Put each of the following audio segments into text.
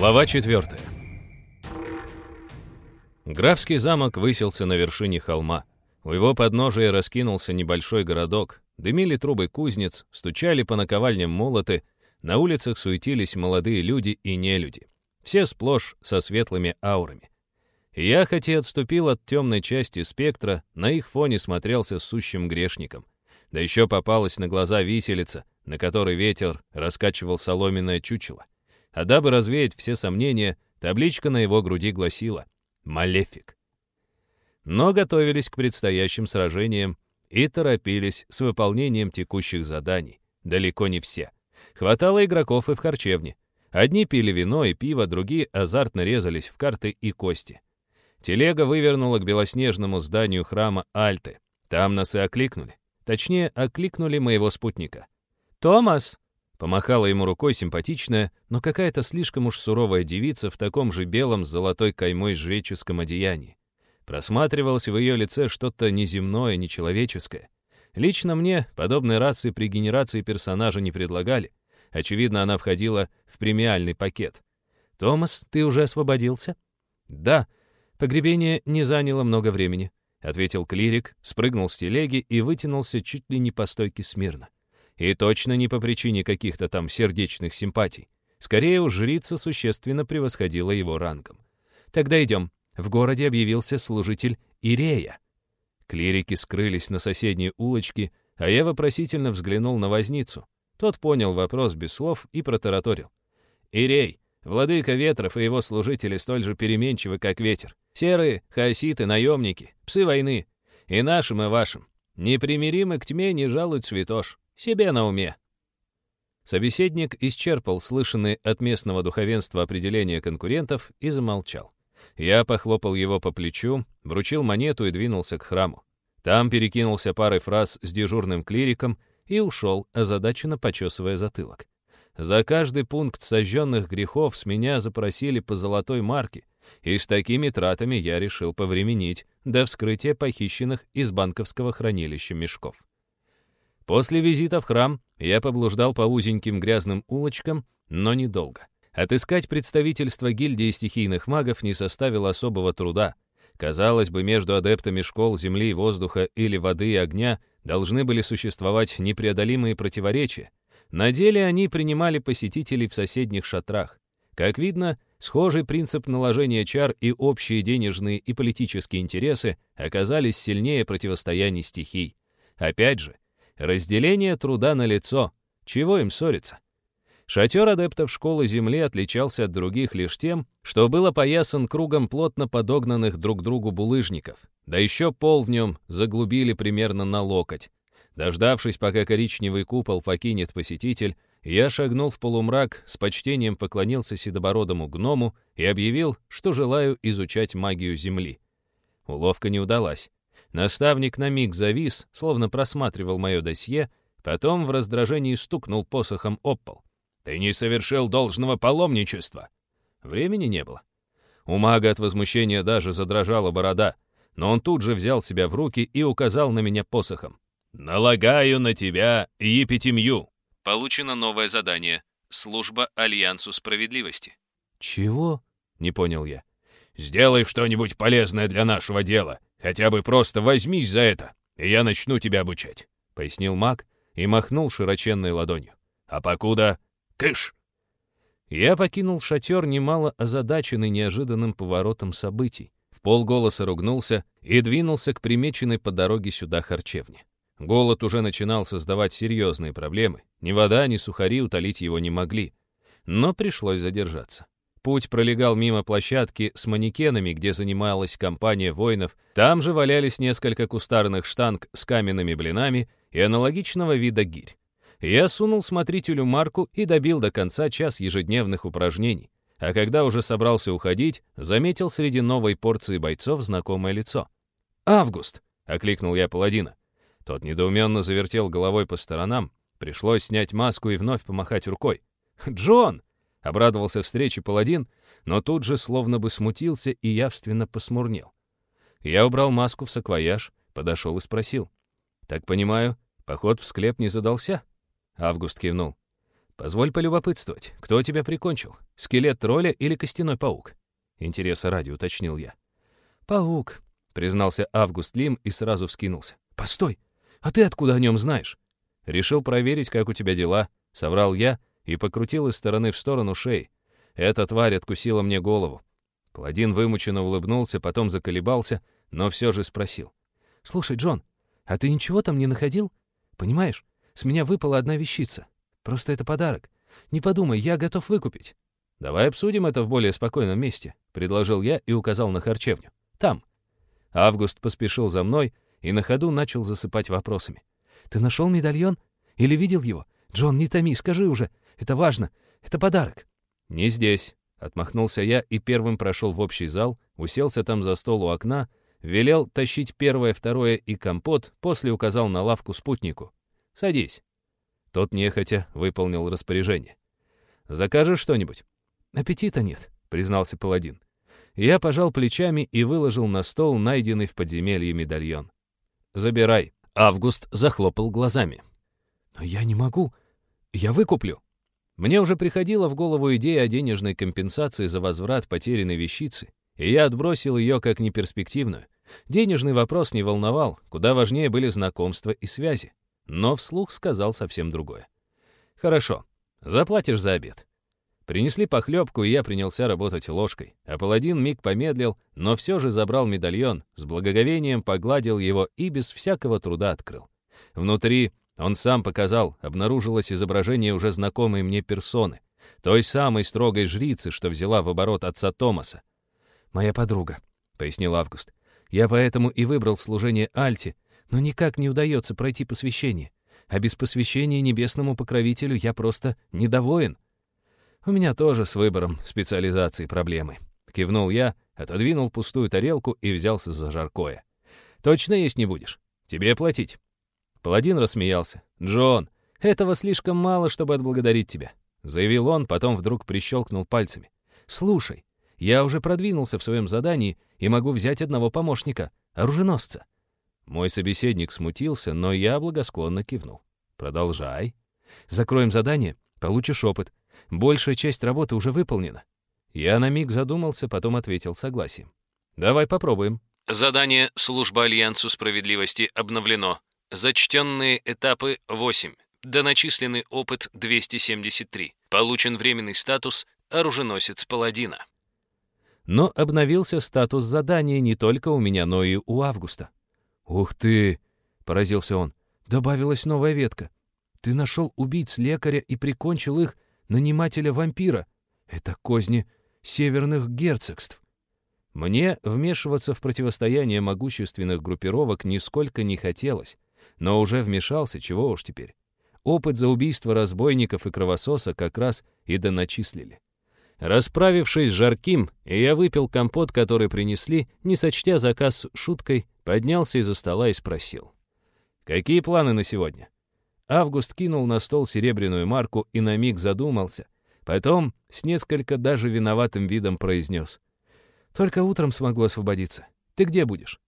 Глава 4. Графский замок высился на вершине холма. У его подножия раскинулся небольшой городок, дымили трубы кузнец, стучали по наковальням молоты, на улицах суетились молодые люди и нелюди. Все сплошь со светлыми аурами. Я, хоть и отступил от темной части спектра, на их фоне смотрелся сущим грешником. Да еще попалась на глаза виселица, на которой ветер раскачивал соломенное чучело. А дабы развеять все сомнения, табличка на его груди гласила «Малефик». Но готовились к предстоящим сражениям и торопились с выполнением текущих заданий. Далеко не все. Хватало игроков и в харчевне. Одни пили вино и пиво, другие азартно резались в карты и кости. Телега вывернула к белоснежному зданию храма Альты. Там нас и окликнули. Точнее, окликнули моего спутника. «Томас!» Помахала ему рукой симпатичная, но какая-то слишком уж суровая девица в таком же белом с золотой каймой жреческом одеянии. Просматривалось в ее лице что-то неземное, нечеловеческое. Лично мне подобной расы при генерации персонажа не предлагали. Очевидно, она входила в премиальный пакет. «Томас, ты уже освободился?» «Да. Погребение не заняло много времени», — ответил клирик, спрыгнул с телеги и вытянулся чуть ли не по стойке смирно. И точно не по причине каких-то там сердечных симпатий. Скорее уж жрица существенно превосходила его рангом. «Тогда идем. В городе объявился служитель Ирея». Клирики скрылись на соседней улочке, а я вопросительно взглянул на возницу. Тот понял вопрос без слов и протараторил. «Ирей, владыка ветров и его служители столь же переменчивы, как ветер. Серые, хаоситы, наемники, псы войны. И нашим, и вашим. Непримиримы к тьме не жалуют святош. Себе на уме. Собеседник исчерпал слышанные от местного духовенства определения конкурентов и замолчал. Я похлопал его по плечу, вручил монету и двинулся к храму. Там перекинулся парой фраз с дежурным клириком и ушел, озадаченно почесывая затылок. За каждый пункт сожженных грехов с меня запросили по золотой марке, и с такими тратами я решил повременить до вскрытия похищенных из банковского хранилища мешков. После визита в храм я поблуждал по узеньким грязным улочкам, но недолго. Отыскать представительство гильдии стихийных магов не составило особого труда. Казалось бы, между адептами школ земли и воздуха или воды и огня должны были существовать непреодолимые противоречия. На деле они принимали посетителей в соседних шатрах. Как видно, схожий принцип наложения чар и общие денежные и политические интересы оказались сильнее противостояний стихий. Опять же, Разделение труда на лицо. Чего им ссориться? Шатер адептов школы Земли отличался от других лишь тем, что был опоясан кругом плотно подогнанных друг другу булыжников. Да еще пол в нем заглубили примерно на локоть. Дождавшись, пока коричневый купол покинет посетитель, я шагнул в полумрак, с почтением поклонился седобородому гному и объявил, что желаю изучать магию Земли. Уловка не удалась. Наставник на миг завис, словно просматривал мое досье, потом в раздражении стукнул посохом об пол. «Ты не совершил должного паломничества!» Времени не было. У мага от возмущения даже задрожала борода, но он тут же взял себя в руки и указал на меня посохом. «Налагаю на тебя епитемью!» Получено новое задание. Служба Альянсу Справедливости. «Чего?» — не понял я. «Сделай что-нибудь полезное для нашего дела. Хотя бы просто возьмись за это, и я начну тебя обучать», — пояснил маг и махнул широченной ладонью. «А покуда... кыш!» Я покинул шатер, немало озадаченный неожиданным поворотом событий. В полголоса ругнулся и двинулся к примеченной по дороге сюда харчевне. Голод уже начинал создавать серьезные проблемы. Ни вода, ни сухари утолить его не могли. Но пришлось задержаться. Путь пролегал мимо площадки с манекенами, где занималась компания воинов. Там же валялись несколько кустарных штанг с каменными блинами и аналогичного вида гирь. Я сунул смотрителю марку и добил до конца час ежедневных упражнений. А когда уже собрался уходить, заметил среди новой порции бойцов знакомое лицо. «Август!» — окликнул я паладина. Тот недоуменно завертел головой по сторонам. Пришлось снять маску и вновь помахать рукой. «Джон!» Обрадовался встрече паладин, но тут же словно бы смутился и явственно посмурнел. Я убрал маску в саквояж, подошел и спросил. «Так понимаю, поход в склеп не задался?» Август кивнул. Позволь полюбопытствовать, кто тебя прикончил? Скелет тролля или костяной паук? Интереса ради уточнил я. Паук, признался Август Лим и сразу вскинулся. Постой, а ты откуда о нем знаешь? Решил проверить, как у тебя дела, соврал я и покрутил из стороны в сторону шеи. Эта тварь откусила мне голову. Паладин вымученно улыбнулся, потом заколебался, но все же спросил. «Слушай, Джон, а ты ничего там не находил? Понимаешь, с меня выпала одна вещица. Просто это подарок. Не подумай, я готов выкупить». «Давай обсудим это в более спокойном месте», — предложил я и указал на харчевню. «Там». Август поспешил за мной и на ходу начал засыпать вопросами. «Ты нашел медальон? Или видел его? Джон, не томи, скажи уже. Это важно. Это подарок». «Не здесь», — отмахнулся я и первым прошел в общий зал, уселся там за стол у окна, велел тащить первое, второе и компот, после указал на лавку спутнику. «Садись». Тот нехотя выполнил распоряжение. «Закажешь что-нибудь?» «Аппетита нет», — признался паладин. Я пожал плечами и выложил на стол найденный в подземелье медальон. «Забирай». Август захлопал глазами. «Но я не могу. Я выкуплю». Мне уже приходила в голову идея о денежной компенсации за возврат потерянной вещицы, и я отбросил ее как неперспективную. Денежный вопрос не волновал, куда важнее были знакомства и связи. Но вслух сказал совсем другое. «Хорошо, заплатишь за обед». Принесли похлебку, и я принялся работать ложкой. А паладин миг помедлил, но все же забрал медальон, с благоговением погладил его и без всякого труда открыл. Внутри он сам показал, обнаружилось изображение уже знакомой мне персоны, той самой строгой жрицы, что взяла в оборот отца Томаса. «Моя подруга», — пояснил Август. «Я поэтому и выбрал служение Альте, но никак не удается пройти посвящение. А без посвящения небесному покровителю я просто недовоин». «У меня тоже с выбором специализации проблемы», — кивнул я, отодвинул пустую тарелку и взялся за жаркое. «Точно есть не будешь? Тебе платить». Паладин рассмеялся. «Джон, этого слишком мало, чтобы отблагодарить тебя», — заявил он, потом вдруг прищелкнул пальцами. «Слушай, я уже продвинулся в своем задании и могу взять одного помощника, оруженосца». Мой собеседник смутился, но я благосклонно кивнул. «Продолжай. Закроем задание, получишь опыт. Большая часть работы уже выполнена». Я на миг задумался, потом ответил согласием. «Давай попробуем». Задание «Служба Альянсу справедливости» обновлено. Зачтенные этапы 8. Доначисленный опыт 273. Получен временный статус «Оруженосец Паладина». Но обновился статус задания не только у меня, но и у Августа. «Ух ты!» — поразился он. «Добавилась новая ветка. Ты нашел убийц лекаря и прикончил их, нанимателя-вампира. Это козни северных герцогств». Мне вмешиваться в противостояние могущественных группировок нисколько не хотелось. Но уже вмешался, чего уж теперь. Опыт за убийство разбойников и кровососа как раз и доначислили. Расправившись с жарким, я выпил компот, который принесли, не сочтя заказ шуткой, поднялся из-за стола и спросил. «Какие планы на сегодня?» Август кинул на стол серебряную марку и на миг задумался. Потом с несколько даже виноватым видом произнес. «Только утром смогу освободиться. Ты где будешь?»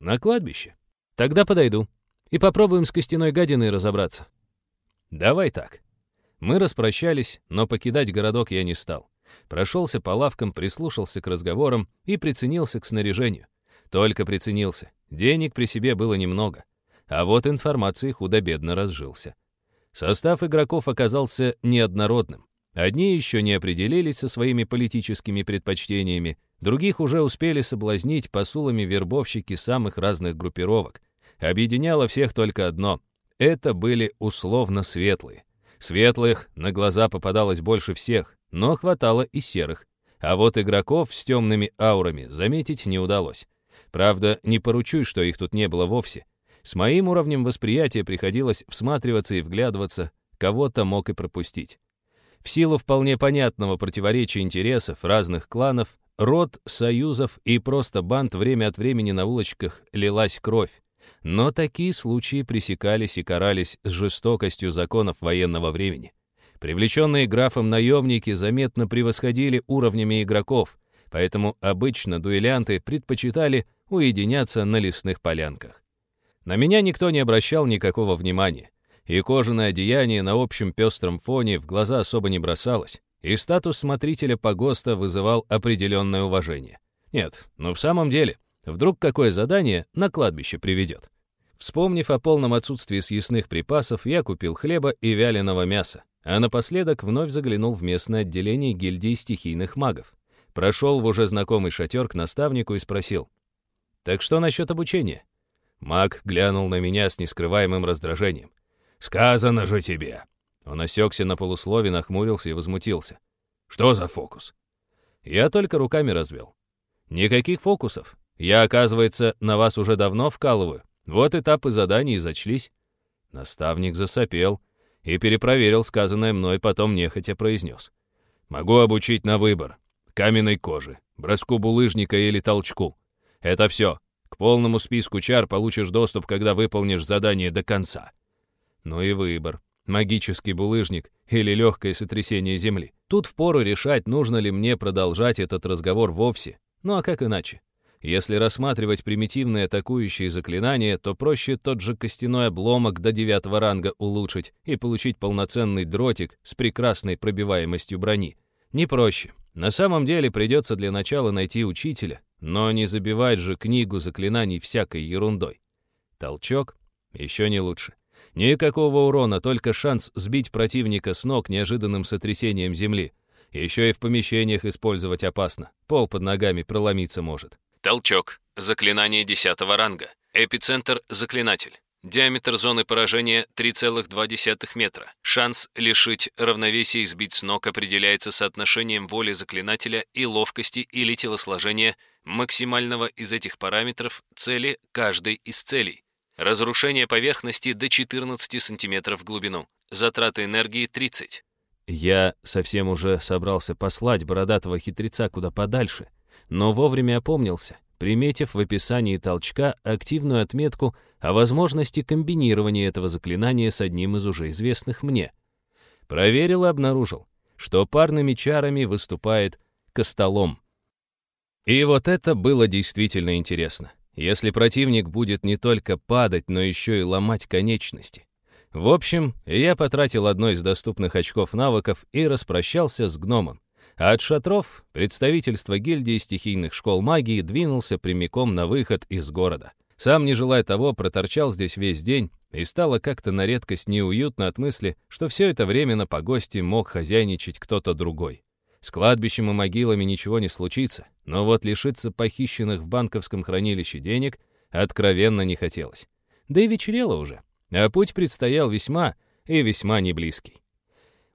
«На кладбище. Тогда подойду», и попробуем с костяной гадиной разобраться. Давай так. Мы распрощались, но покидать городок я не стал. Прошелся по лавкам, прислушался к разговорам и приценился к снаряжению. Только приценился. Денег при себе было немного. А вот информации худо-бедно разжился. Состав игроков оказался неоднородным. Одни еще не определились со своими политическими предпочтениями, других уже успели соблазнить посулами вербовщики самых разных группировок — Объединяло всех только одно — это были условно светлые. Светлых на глаза попадалось больше всех, но хватало и серых. А вот игроков с темными аурами заметить не удалось. Правда, не поручусь, что их тут не было вовсе. С моим уровнем восприятия приходилось всматриваться и вглядываться, кого-то мог и пропустить. В силу вполне понятного противоречия интересов разных кланов, род, союзов и просто банд время от времени на улочках лилась кровь. Но такие случаи пресекались и карались с жестокостью законов военного времени. Привлеченные графом наемники заметно превосходили уровнями игроков, поэтому обычно дуэлянты предпочитали уединяться на лесных полянках. На меня никто не обращал никакого внимания. и кожаное одеяние на общем пестром фоне в глаза особо не бросалось, и статус смотрителя погоста вызывал определенное уважение. Нет, ну в самом деле, вдруг какое задание на кладбище приведет. Вспомнив о полном отсутствии съестных припасов, я купил хлеба и вяленого мяса, а напоследок вновь заглянул в местное отделение гильдии стихийных магов. Прошел в уже знакомый шатер к наставнику и спросил. «Так что насчет обучения?» Маг глянул на меня с нескрываемым раздражением. «Сказано же тебе!» Он осекся на полуслове, нахмурился и возмутился. «Что за фокус?» Я только руками развел. «Никаких фокусов. Я, оказывается, на вас уже давно вкалываю. Вот этапы заданий зачлись». Наставник засопел и перепроверил сказанное мной, потом нехотя произнес. «Могу обучить на выбор. Каменной кожи, броску булыжника или толчку. Это все. К полному списку чар получишь доступ, когда выполнишь задание до конца. Ну и выбор. Магический булыжник или легкое сотрясение земли. Тут впору решать, нужно ли мне продолжать этот разговор вовсе. Ну а как иначе? Если рассматривать примитивные атакующие заклинания, то проще тот же костяной обломок до девятого ранга улучшить и получить полноценный дротик с прекрасной пробиваемостью брони. Не проще. На самом деле придется для начала найти учителя, но не забивать же книгу заклинаний всякой ерундой. Толчок? Еще не лучше. Никакого урона, только шанс сбить противника с ног неожиданным сотрясением земли. Еще и в помещениях использовать опасно. Пол под ногами проломиться может. Толчок. Заклинание 10 ранга. Эпицентр — заклинатель. Диаметр зоны поражения 3,2 метра. Шанс лишить равновесия и сбить с ног определяется соотношением воли заклинателя и ловкости или телосложения максимального из этих параметров цели каждой из целей. Разрушение поверхности до 14 см в глубину. Затраты энергии 30. Я совсем уже собрался послать бородатого хитреца куда подальше, но вовремя опомнился, приметив в описании толчка активную отметку о возможности комбинирования этого заклинания с одним из уже известных мне. Проверил и обнаружил, что парными чарами выступает костолом. И вот это было действительно интересно если противник будет не только падать, но еще и ломать конечности. В общем, я потратил одно из доступных очков навыков и распрощался с гномом. А от шатров представительство гильдии стихийных школ магии двинулся прямиком на выход из города. Сам, не желая того, проторчал здесь весь день, и стало как-то на редкость неуютно от мысли, что все это время на погосте мог хозяйничать кто-то другой. С кладбищем и могилами ничего не случится, но вот лишиться похищенных в банковском хранилище денег откровенно не хотелось. Да и вечерело уже, а путь предстоял весьма и весьма неблизкий.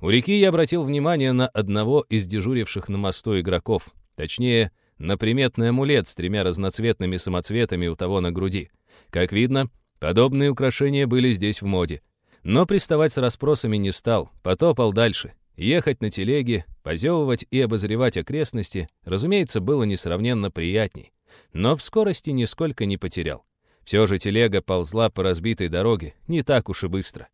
У реки я обратил внимание на одного из дежуривших на мосту игроков, точнее, на приметный амулет с тремя разноцветными самоцветами у того на груди. Как видно, подобные украшения были здесь в моде. Но приставать с расспросами не стал, потопал дальше, Ехать на телеге, позевывать и обозревать окрестности, разумеется, было несравненно приятней. Но в скорости нисколько не потерял. Все же телега ползла по разбитой дороге не так уж и быстро.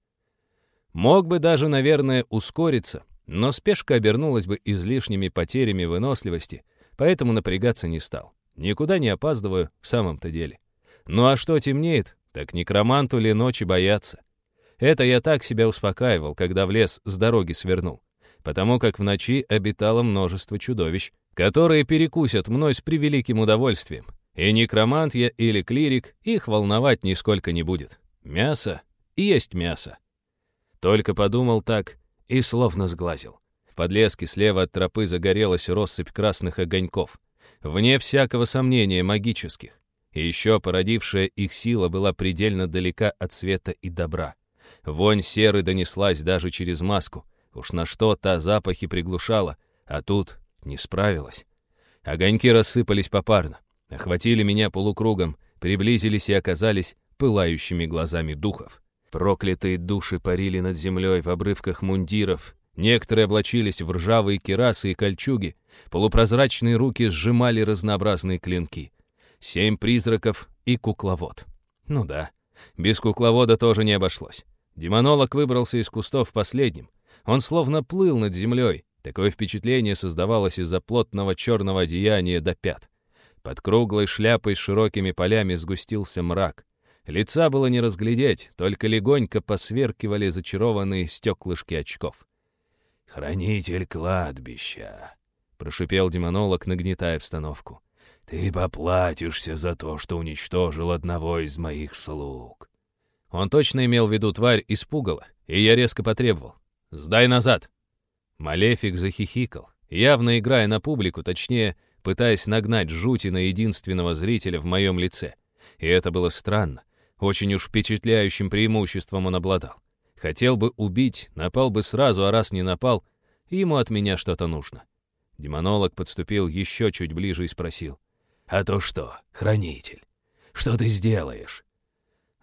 Мог бы даже, наверное, ускориться, но спешка обернулась бы излишними потерями выносливости, поэтому напрягаться не стал. Никуда не опаздываю в самом-то деле. Ну а что темнеет, так некроманту ли ночи бояться? Это я так себя успокаивал, когда в лес с дороги свернул потому как в ночи обитало множество чудовищ, которые перекусят мной с превеликим удовольствием. И некромант я или клирик их волновать нисколько не будет. Мясо есть мясо. Только подумал так и словно сглазил. В подлеске слева от тропы загорелась россыпь красных огоньков. Вне всякого сомнения магических. И еще породившая их сила была предельно далека от света и добра. Вонь серы донеслась даже через маску, Уж на что та запахи приглушала, а тут не справилась. Огоньки рассыпались попарно, охватили меня полукругом, приблизились и оказались пылающими глазами духов. Проклятые души парили над землей в обрывках мундиров, некоторые облачились в ржавые кирасы и кольчуги, полупрозрачные руки сжимали разнообразные клинки. Семь призраков и кукловод. Ну да, без кукловода тоже не обошлось. Демонолог выбрался из кустов последним, он словно плыл над землей. Такое впечатление создавалось из-за плотного черного одеяния до пят. Под круглой шляпой с широкими полями сгустился мрак. Лица было не разглядеть, только легонько посверкивали зачарованные стеклышки очков. «Хранитель кладбища», — прошипел демонолог, нагнетая обстановку. «Ты поплатишься за то, что уничтожил одного из моих слуг». Он точно имел в виду тварь из пугала, и я резко потребовал. «Сдай назад!» Малефик захихикал, явно играя на публику, точнее, пытаясь нагнать жути на единственного зрителя в моем лице. И это было странно. Очень уж впечатляющим преимуществом он обладал. Хотел бы убить, напал бы сразу, а раз не напал, ему от меня что-то нужно. Демонолог подступил еще чуть ближе и спросил. «А то что, хранитель? Что ты сделаешь?»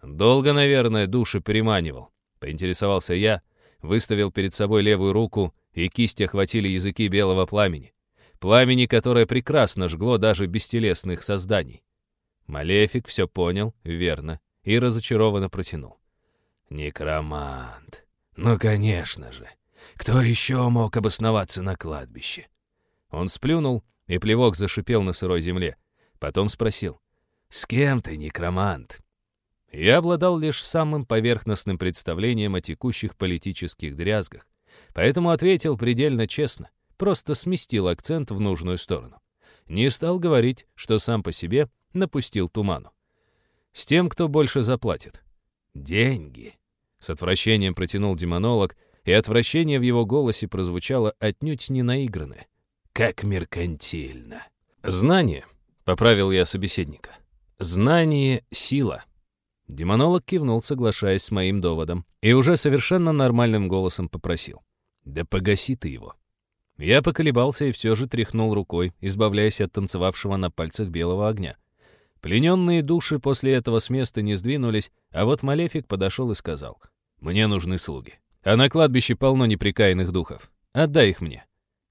«Долго, наверное, души переманивал», — поинтересовался я, выставил перед собой левую руку, и кисти охватили языки белого пламени. Пламени, которое прекрасно жгло даже бестелесных созданий. Малефик все понял, верно, и разочарованно протянул. Некромант. Ну, конечно же. Кто еще мог обосноваться на кладбище? Он сплюнул, и плевок зашипел на сырой земле. Потом спросил. «С кем ты, некромант?» Я обладал лишь самым поверхностным представлением о текущих политических дрязгах, поэтому ответил предельно честно, просто сместил акцент в нужную сторону. Не стал говорить, что сам по себе напустил туману. С тем, кто больше заплатит. Деньги. С отвращением протянул демонолог, и отвращение в его голосе прозвучало отнюдь не наигранное. Как меркантильно. Знание, поправил я собеседника. Знание — сила. Демонолог кивнул, соглашаясь с моим доводом, и уже совершенно нормальным голосом попросил. «Да погаси ты его». Я поколебался и все же тряхнул рукой, избавляясь от танцевавшего на пальцах белого огня. Плененные души после этого с места не сдвинулись, а вот Малефик подошел и сказал, «Мне нужны слуги. А на кладбище полно неприкаянных духов. Отдай их мне».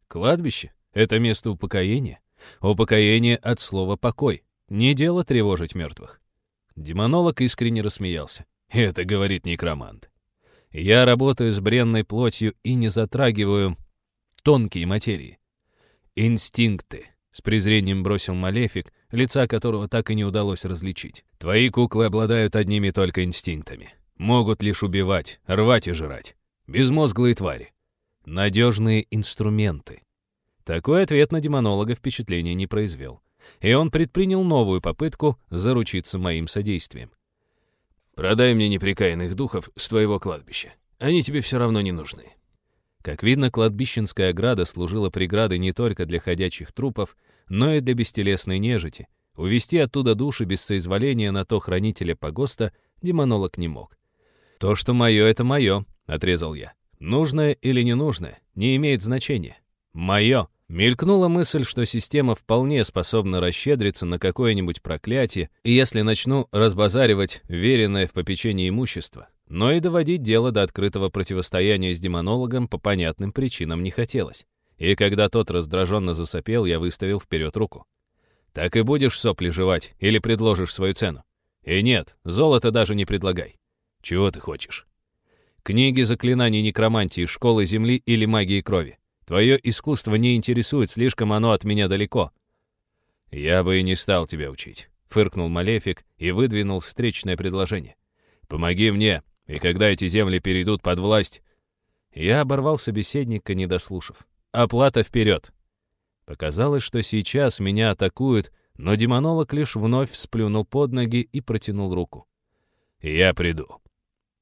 «Кладбище? Это место упокоения? Упокоение от слова «покой». Не дело тревожить мертвых». Демонолог искренне рассмеялся. «Это говорит некромант. Я работаю с бренной плотью и не затрагиваю тонкие материи. Инстинкты, с презрением бросил Малефик, лица которого так и не удалось различить. «Твои куклы обладают одними только инстинктами. Могут лишь убивать, рвать и жрать. Безмозглые твари. Надежные инструменты». Такой ответ на демонолога впечатления не произвел. И он предпринял новую попытку заручиться моим содействием. «Продай мне неприкаянных духов с твоего кладбища. Они тебе все равно не нужны. Как видно, кладбищенская ограда служила преградой не только для ходячих трупов, но и для бестелесной нежити. Увести оттуда души без соизволения на то хранителя погоста демонолог не мог. «То, что мое, это мое», — отрезал я. «Нужное или ненужное, не имеет значения. Мое». Мелькнула мысль, что система вполне способна расщедриться на какое-нибудь проклятие, если начну разбазаривать веренное в попечение имущество, но и доводить дело до открытого противостояния с демонологом по понятным причинам не хотелось. И когда тот раздраженно засопел, я выставил вперед руку. «Так и будешь сопли жевать или предложишь свою цену?» «И нет, золото даже не предлагай. Чего ты хочешь?» «Книги заклинаний некромантии, школы земли или магии крови. Твое искусство не интересует, слишком оно от меня далеко». «Я бы и не стал тебя учить», — фыркнул Малефик и выдвинул встречное предложение. «Помоги мне, и когда эти земли перейдут под власть... Я оборвал собеседника, не дослушав. Оплата вперед. Показалось, что сейчас меня атакуют, но демонолог лишь вновь сплюнул под ноги и протянул руку. «Я приду».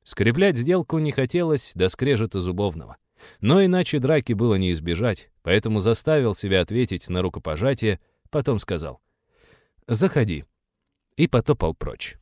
Скреплять сделку не хотелось до скрежета зубовного. Но иначе драки было не избежать, поэтому заставил себя ответить на рукопожатие, потом сказал «Заходи» и потопал прочь.